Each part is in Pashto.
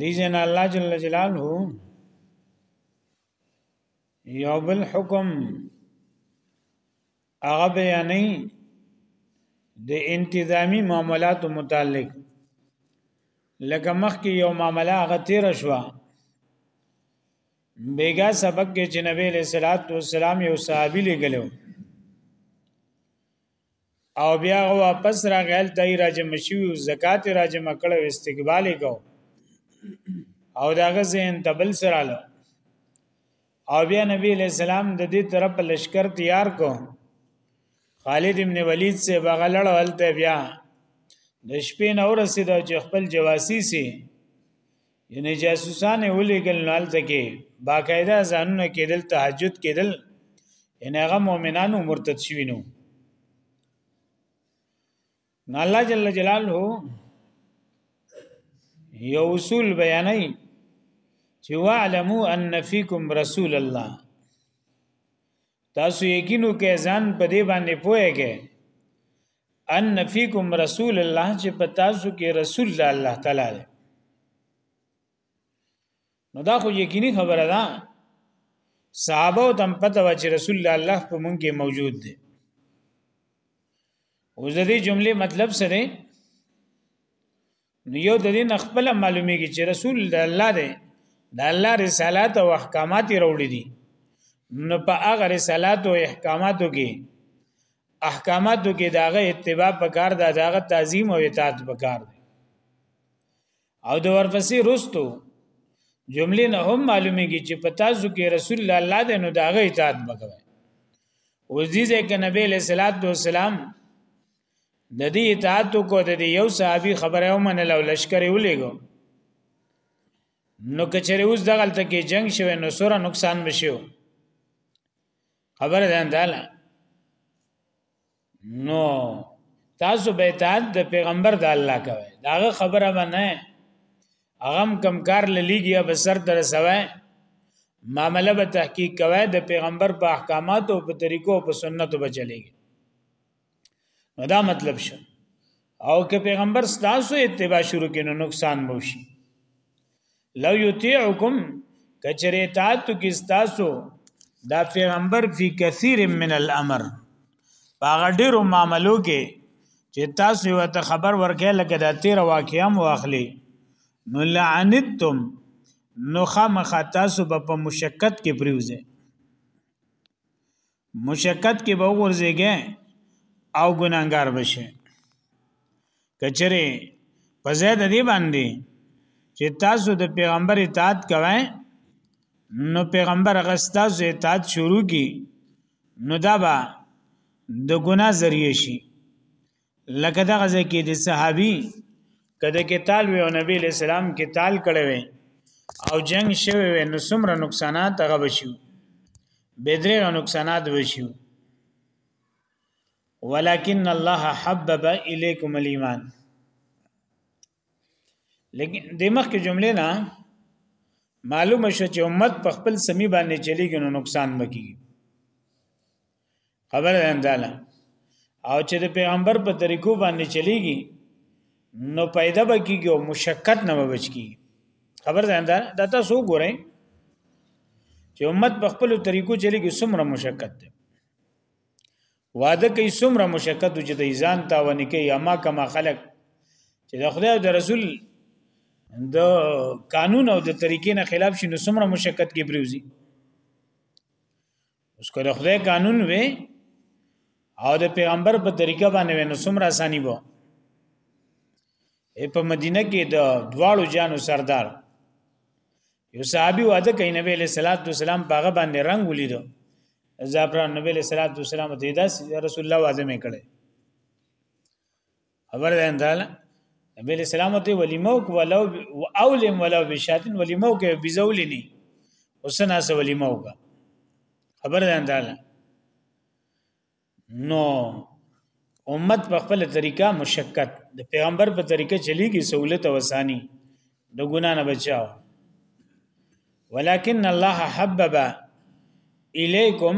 دیجن الله جل جلاله یو بل حکم هغه بیانې د انتظامی معاملاتو متعلق لکه مخکې یو معاملې هغه تیر شوه بیګا سبق کې چې نبی له صلوات و سلام یو صحابي لګلو او بیا واپس راغل دای راجم شو زکات راجم کړو استقبال کو او داغه زین تبل سراله او بیا نبی علیہ السلام د دې طرف لشکر تیار کو خالد ابن ولید سے بغلړ ولته بیا د شپې نور سید چې خپل جواسی سي یعنی جاسوسان ولېګل نو الته کې باقاعده ځانونه کېدل تهجد کېدل یعنی هغه مؤمنانو مرتد شوی نو نو الله جل جلاله یو اصول بیانای چې واعلموا ان فیکم رسول الله تاسو یقینو کې ځان په دې باندې پوهیږئ ان فیکم رسول الله چې په تاسو کې رسول د الله تعالی دی نو دا خو یقیني خبره ده صحابه او تم پته و چې رسول الله په مونږ کې موجود دی اوس دې جملې مطلب سره نو یو د دین خپل معلومیږي چې رسول د الله دی د الله رسالات او احکامات راوړي دي نو په هغه رسالات او احکاماتو کې احکاماتو کې داغه اتباع پکار ده داغه تعظیم او اطاعت پکار ده او د ورپسې رستو جملې نه هم معلومیږي چې په تاسو کې رسول الله د نو داغه اطاعت وکړي اوس دې ځکه نبی له صلوات و سلام د دې اطاعت کو د یو صحابي خبره ومنل او لشکر یې ولېګو نو کچره اوس دغلت کې جنگ شوه نو سره نقصان بشیو خبره ده انداله نو تاسو به اطاعت د پیغمبر د الله کوي داغه خبره باندې اغم کمکار للیږي یا بسر در سوای معاملې به تحقیق کوي د پیغمبر په احکاماتو په طریقو په سنتو به چلےږي نو دا مطلب شه او که پیغمبر ستاسو اتباع شروع کینو نقصان مو شي لو یطیعکم کچری تاتو کی ستاسو دا پیغمبر فی کثیر من الامر باغه ډیرو معاملو کې چې تاسو یو ته خبر ورکې لکه دا تیر واقعیا مو اخلي نو لعنتم نو خامخ تاسو په مشکت کې پریوزه مشقت کې به ورځيږي او ګناګار بشي کچره په زید دی باندې چې تاسو د پیغمبر اطاعت کوئ نو پیغمبر هغه تاسو اطاعت شروع کی نو دا به د ګناه ذریعہ شي لکه دغه ځکه د صحابي کده کې تال وی او نبی له سلام کې تال کړي وي او جنگ شوی وي نو څومره نقصانات هغه بشي بدرغه نقصانات بشي ولكن الله حبب اليكم الايمان لیکن د مخکې جملې نه معلومه شو چې امت په خپل سمی باندې چلیږي نو نقصان مکی خبر انداله او چې د پیغمبر په طریقو باندې چلیږي نو پیدا به کیږي او مشکت نه بچ کیږي خبر ده دا دا تاسو ګورئ چې امت په خپل طریقو چلیږي څومره مشکت ده واده کوي څومره مشکل د جدي ځان تا ونی کوي اما کما خلق چې د خدای او د رسول د قانون او د طریقې نه خلاف شي نو څومره مشکل کې بریوزي اوس کله خدای قانون وي او د پیغمبر په طریقه باندې نو څومره اساني وو په مدینه کې د دواړو جانو سردار یو صحابي واده کوي نبی علیہ الصلوۃ والسلام باغ باندې رنگ ولیدو زعفران نبی علیہ الصلوۃ والسلام ته داس رسول الله واده مې کړي خبر ده انداله نبی علیہ السلام ته ولیمو کو ولو اولم ولو بشاتن ولیمو کې بزولنی وسنا سو ولیمو کا خبر ده انداله نو امت په خپل طریقه مشقت د پیغمبر په طریقه چلیږي سہولت او اسانی د ګنا نه بچاو ولكن الله حبب الیکم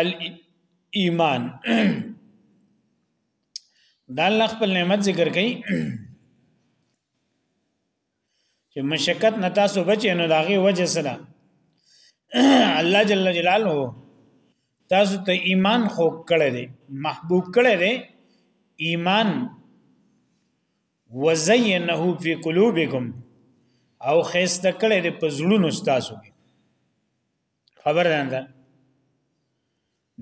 الايمان دا الله خپل نعمت ذکر کړي چې مشکت نه تاسو بچی نو داغه وجه سره الله جل جلاله تاسو ته ایمان خو کړی دی محبوب کړی دی ایمان وزینه فی قلوبکم او خیسته کړی دی په زړونو تاسو کې خبر ده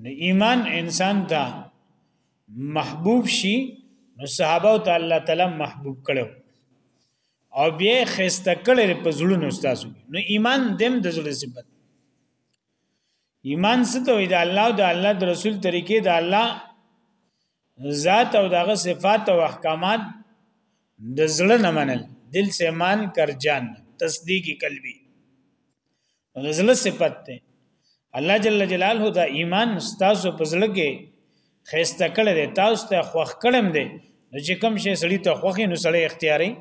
نو ایمان انسان ته محبوب شي نو صحابه او تعالی تعالی محبوب کړو او بیا خسته کړي په زړونو استاد نو ایمان دیم د زړه صفت ایمان ستو د الله او د الله د رسول طریقې د الله ذات او دغه صفات او احکامات د زړه نه منل دل سے مان کر جان تصدیق قلبی د زړه صفت ده الله جل جلاله دا ایمان ستاسو په زړه کې خسته کړی دی تاسو ته خوخ کړم دی نو چې کوم شی سړی ته خوخي نو سړی اختیاري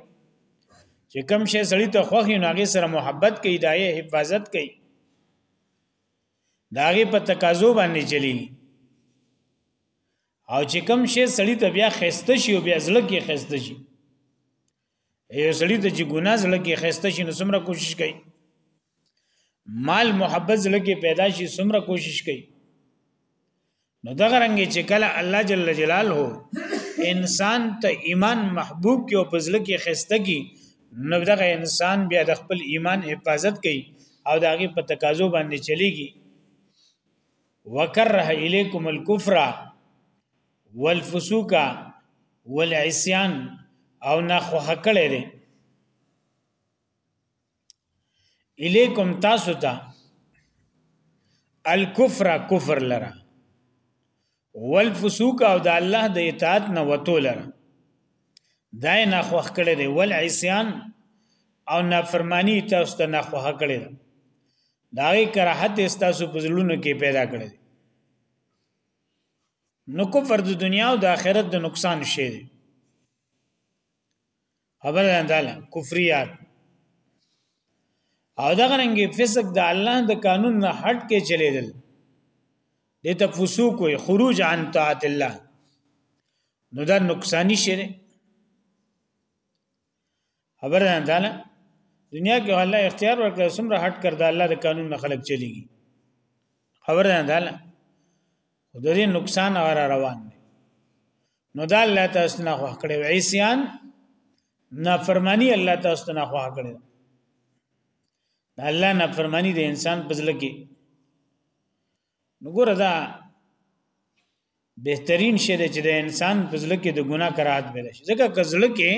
چې کوم شی سړی ته خوخي نو هغه سره محبت کوي دایې حفاظت کوي داغه په تقاضو باندې چلی او چې کوم شی سړی ته بیا خسته شي او بیا زړه کې خسته شي یو سړی ته چې ګناه زړه کې خسته شي نو څومره کوشش کوي مال محبت زړه کې پیدا شي څومره کوشش کوي نو دغه رنګ چې کله الله جل جلاله انسان ته ایمان محبوب کې او پزله کې خسته کی نو دغه انسان بیا د خپل ایمان حفاظت کوي او داغه په تقاضو باندې چلیږي وکره الیکم الکفر والفسوق والعصيان او نه خو حکړه دي الیکم تاسو ته الکفر کفر لرا والفسوق او د الله د اطاعت نه وتو لرا دای نه خوخ کړي دی ول عصيان او نافرمانی تاسو ته نه خوخ کړي دی داغه کراحت تاسو په زړونو کې پیدا کړي نو کفر د دنیا او د آخرت د نقصان شی دی خبر انداله کفریات او دا غرنګي فسق د الله د قانون نه هټ کې چلیدل دته فسوق وي خروج عن طاعت الله نو دا نقصانی شری خبر نه تعالی دنیا کې الله اختیار ورکړ سمره هټ کړ دا الله د قانون نه خلق چلیږي خبر نه تعالی د دې نقصان اور روان دی نو دا الله تاسو نه خوښ کړي عیسیان نافرمانی الله تاسو نه خوښ کړي الله نافرمانی د انسان پزله کې نو ګوره دا بهترین شی دی چې د انسان په ځل کې د ګناه کراهت پیدا شي ځکه که ځل کې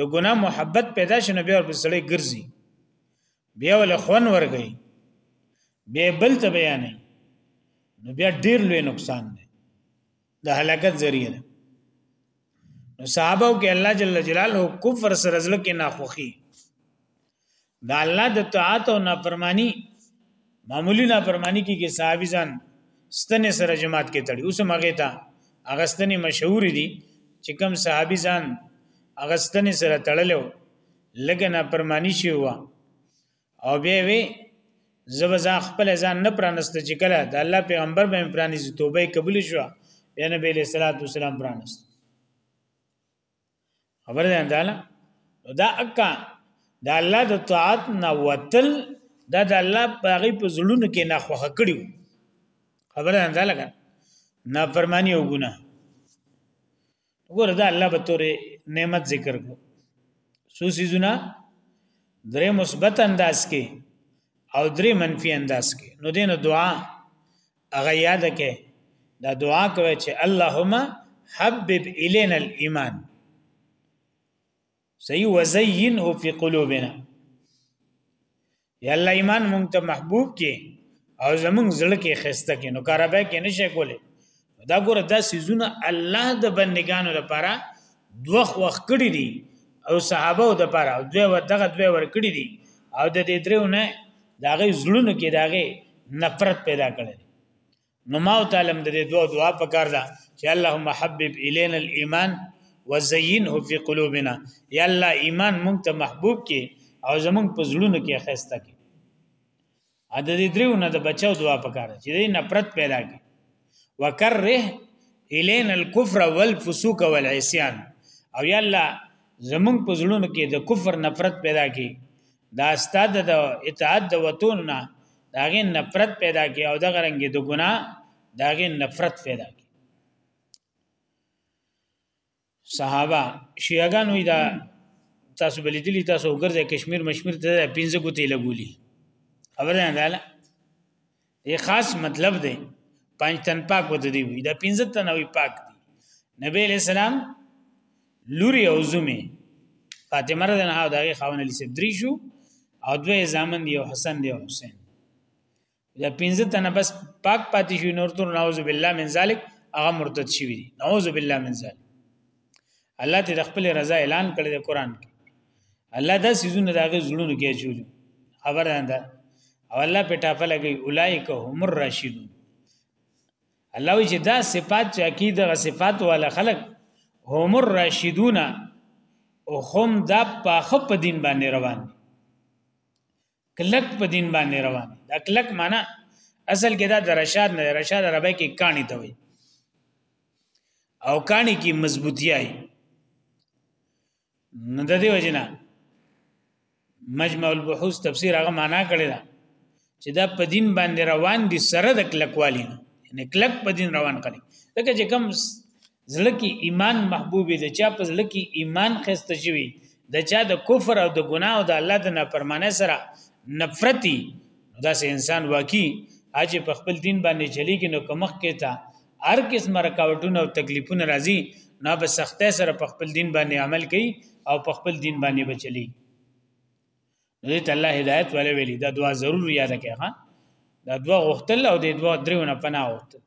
د ګناه محبت پیدا شي نو بیا ور پسړې ګرځي بیا ول خون ورګي بیا بل ته بیانې نو بیا ډیر لوی نقصان دی د هلاکت ذریعہ ده نو صحابه کې الله جل جلاله کفر سره ځل کې ناخوخي د الله د طاعت او نافرمانی معمولی نافرمانی کې کې صحابي ځان ستنې سره جماعت کې تړي اوس مګه تا اغستنې مشهور دي چې کوم صحابي ځان اغستنې سره تړلو لګ نافرمانی شي وا او به وی زب ځان خپل ځان نه پرانست چې کله د الله پیغمبر به پرانیز توبه قبول شو یا نبی له صلوات والسلام پرانست خبر ده انداله دا اکا دا الله د طاعت نه وتل دا د الله باغی په زړونو کې نه خوخه کړیو خبر ده انداله کنه نه فرمانی او ګناه وګوره دا الله به تورې نعمت ذکر کو سو سيزونه درې مثبت انداز کې او درې منفي انداز کې نو دینه دعا هغه یاد کې دا دعا کوي چې اللهم حبب الینا الايمان صحیح وزینه فی قلوبنا یا الله ایمان مونږ ته محبوب کې او زمونږ زړه کې خسته کې نو کارابه کې نشه کولې دا ګوره دا سيزونه الله د بندگانو لپاره دوخ وخت کړی دي او صحابه د لپاره دوی ودغه دوی ور کړی دي او د دې درو نه دا غي زړونو کې دا غي نفرت پیدا کړي نو ما تعالی د دې دوه دعا په کار ده چې اللهم حبب الینا الايمان وزينه في قلوبنا یا الله ایمان مونږ ته محبوب کې او زمونږ په زړونو کې خسته کې ا د دې دریو نه د بچو دعا په کار چې دې نفرت پیدا کړي وکره الینا الكفر والفسوق والعصيان او یا الله زمونږ په زړونو کې د کفر نفرت پیدا کړي دا استاد د اطاعت د وتون نه داغه نفرت پیدا کی او دغه رنګ د ګناه داغه نفرت پیدا کی صحابه شیعاګان وی دا تاسو بلیدلی تاسو وګرځي کشمیر مشمیر ته پینځه ګوتې لګولي خبره نه ده دی خاص مطلب دی پنځ تن پاک وته دی وی دا پنځ تن وی پاک دی نبی علیہ السلام لوري او زومه فاطمه رضی الله عنها دغه خاون علی سیب درې شو او دوه زامن دی او حسن دی او حسین دا پنځ تن بس پاک پاتې شو نور تر نعوذ بالله من ذلک هغه مرتد شوی دی نعوذ بالله من ذلک الله ته د خپل رضا اعلان کړی د قران کې الله دا سيزونه داغه زړونو کې چول خبر ده او الله په ټافه لګي اولایک هم الراشدون الله چې دا صفات چې عقیده صفات والا خلق هم الراشدون او هم دا پاخه په دین باندې روان دي کلک په دین باندې روان دا کلک معنی اصل کې دا د رشاد نه رشاد عربی کې کانی ته وي او کانی کې مضبوطیای نه د دې وجنه مجمع البحوث تفسیر هغه معنا کړی دا چې دا په دین باندې روان دي سره د کلکوالی نه یعنی کلک په دین روان کړي ځکه چې کم زړه کې ایمان محبوب دی چا په زړه کې ایمان خسته شوی د چا د کفر او د ګناه او د الله د نافرمانه سره نفرتي داسې انسان واقعي اج په خپل دین باندې چلیږي نو کومخ کې تا هر قسم رکاوټونه او تکلیفونه راځي نو به سختۍ سره په خپل دین باندې عمل کوي او په خپل دین باندې بچلی دې ته الله هدایت ولې ویلي دا دعا ضرور یاد کړئ ها دا دعا غوښتل او دې دعا دریونه پناه وغوښتل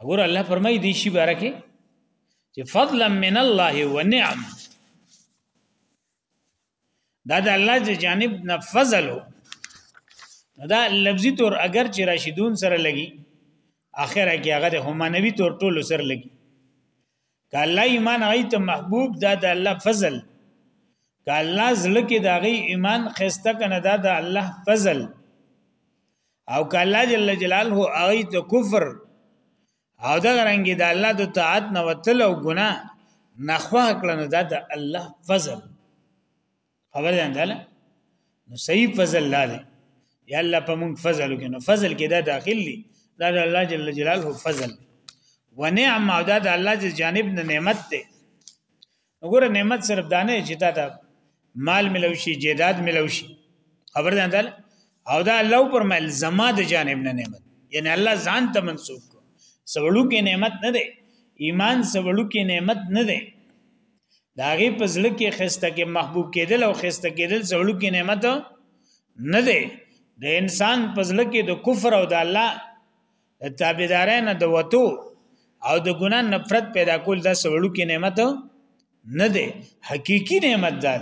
وګوره الله فرمایي دي شي بارکه چې فضلا من الله ونعم دا د الله چې جانب نه فضل دا لفظي تور اگر چې راشدون سره لګي اخره کې هغه هم معنوي تور ټولو سره لګي که الله ایمان هغه ته محبوب دا د الله فضل که الله زړه کې دا غي ایمان خسته کنه دا د الله فضل او که الله جل جلاله هغه ته کفر او دا رنګي د الله د طاعت نه وتل او ګناه نخواه کړنه دا د الله فضل خبر ده انده نو صحیح فضل لا ده یا الله په مونږ فضل وکړي نو فضل کې دا داخل دي دا د الله جل جلاله فضل ونعم او دا د الله جل جانب نه نعمت ده وګوره نعمت صرف دانه چې تا ته مال ملو شي جیداد ملو شي خبر ده اندل او دا الله پر مل زما د جانب نه نعمت یعنی الله ځان ته منسوب کو سوړو کې نعمت نه ده ایمان سوړو کې نعمت نه ده دا غي په زړه کې خسته کې محبوب کېدل او خسته کېدل زړه کې نعمت نه دی د انسان په زړه کې د کفر او د الله تابعدارۍ نه د وتو او د ګنا نفرت پیدا کول د سړو کې نعمت نه دی حقيقي نعمت ده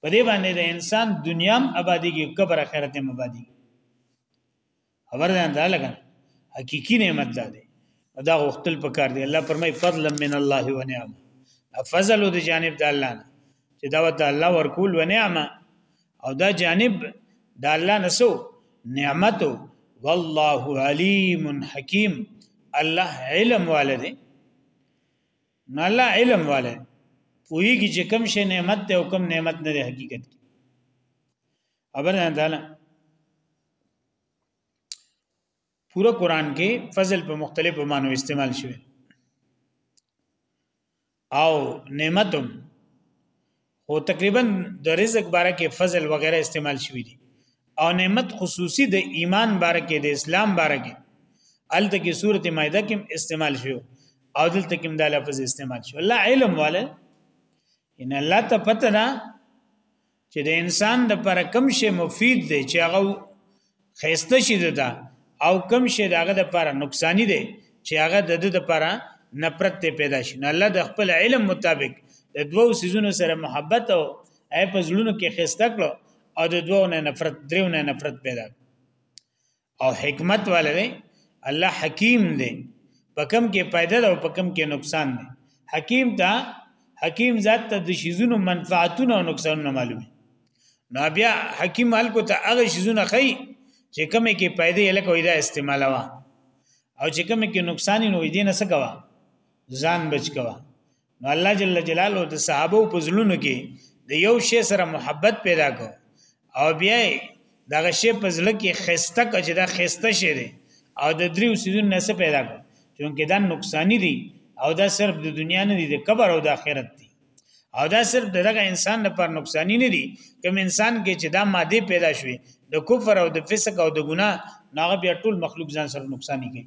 په دې باندې د انسان دنیا هم آبادی کې قبر آخرت هم آبادی خبر ده انده لګا حقيقي نعمت ده دا غختل پکار دی الله پرمای فضل من الله و نعمت فضل د جانب د الله نه چې دا د الله ورکول و نعمه او دا جانب د الله نسو نعمت والله علیم حکیم الله علم والده نه الله علم والده پویږي چې کوم شی نعمت ته او کوم نعمت نه دی حقیقت کې خبر نه ده پورا قران کې فضل په مختلفو معنی استعمال شوی او نعمتم او تقریبا د رزق باره کې فضل وغیرہ استعمال شوی دي او نعمت خصوصي د ایمان باره کې د اسلام باره کې الته کې سورته مائده کې استعمال شوی او دلته کې دا لفظ استعمال شو الله علم والے ان الله ته پته نه چې د انسان د پر کم شي مفید دی چې هغه خيسته شي ده او کم شي داغه د پر نقصانی دی چې هغه د د پر نفرت ته پیدا شي نه الله د خپل علم مطابق د دوو سيزونو سره محبت او اي په زړونو کې خيسته کړو او د دوو نه نفرت دریو نه نفرت پیدا کړو او حکمت والا دی الله حکیم دی په کم کې پیدا او په کم کې نقصان دی حکیم ته حکیم ذات ته د شیزونو منفعتونه او نقصانونه معلومي نو بیا حکیم الکو ته هغه شیزونه خي چې کمه کې پیدا لکه وېدا استعمالوا او چې کمه کې نقصان نو دې نه سکوا ځان بچ کوا نو الله جل جلاله د صحابه په زلونو کې د یو شی سره محبت پیدا کو او بیا دغه شی په زړه کې خسته کړه چې دا خسته شی دی او د دریو سيزونو نه څه پیدا کړ چونکه دا نقصانی دي او دا صرف د دنیا نه دي د قبر او د آخرت دي او دا صرف دغه انسان لپاره نقصانی نه دي کوم انسان کې چې دا ماده پیدا شوي د کفر او د فسق او د ګناه ناغه بیا ټول مخلوق ځان سره نقصانی کوي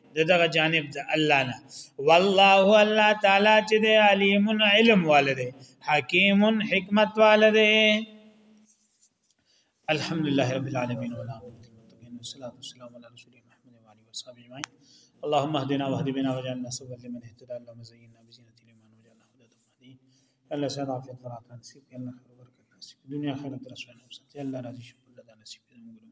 دغه جانب د الله نه والله الله تعالی چې د علیم علم والده حکیم حکمت والده الحمدلله رب العالمین والصلاه والسلام علی رسول محمد و علی وصحبه اجمعین اللهم اهدنا واهد بنا واجعلنا سببا لمن اهتدى اللهم زينا بزينة الايمان واجعلنا هداة المهديين الله سعد عافية برعاك نصيب يا الله خير وبركة نصيب دنيا خير درس ونوسط يا الله راضي شكر لدى نصيب المغرب